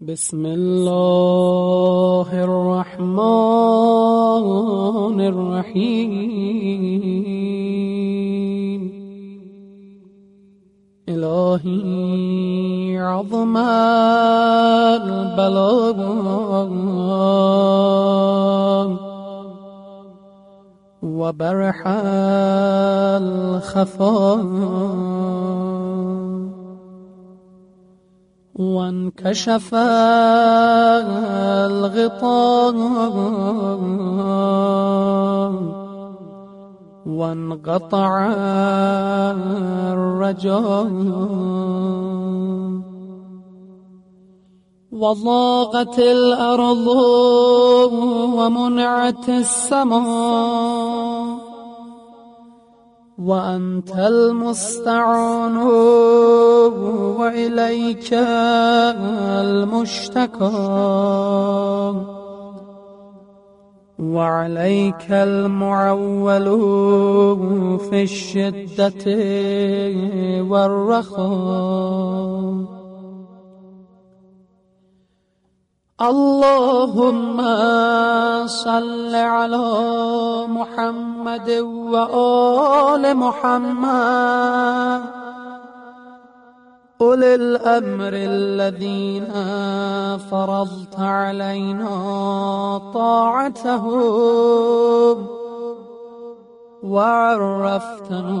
بسم الله الرحمن الرحيم. إلهي عظم البلاء وبرح الخفاء. وانكشف الغطاء. وانقطع الرجاء. وضاقت الأرض ومنعت السماء. وأنت المستعان وإليك المشتكى وعليك المعول في الشدة والرخاء. اللهم صل على محمد وآل محمد. أولي الأمر الذين فرضت علينا طاعتهم وعرفتنا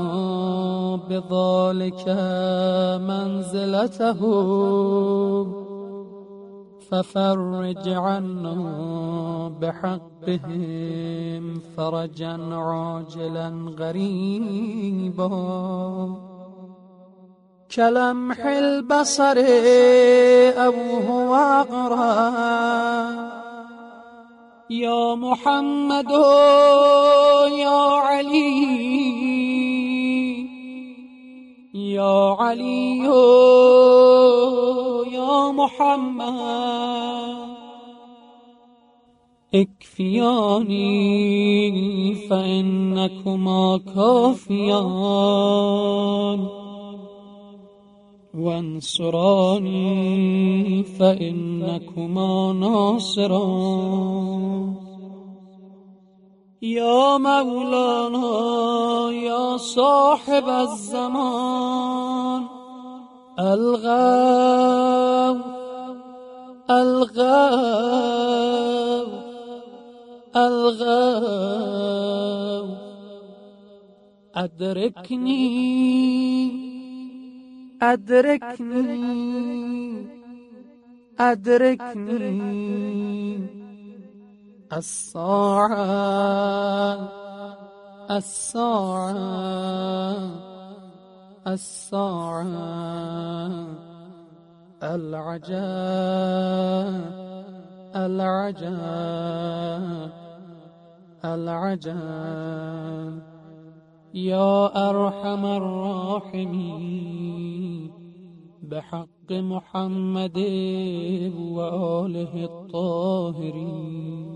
بذلك منزلتهم ففرج عنا بحقهم فرجا عاجلا غريبا. كلمح البصر أو هو أقرأ. يا محمد يا علي. يا علي. محمد. اكفياني فإنكما كافيان. وانصراني فإنكما ناصران. يا مولانا يا صاحب الزمان. الغاو الغاو الغاو أدركني أدركني أدركني الساعة الساعة الساعة العجاب العجاب العجاب يا أرحم الراحمين بحق محمد وآله الطاهرين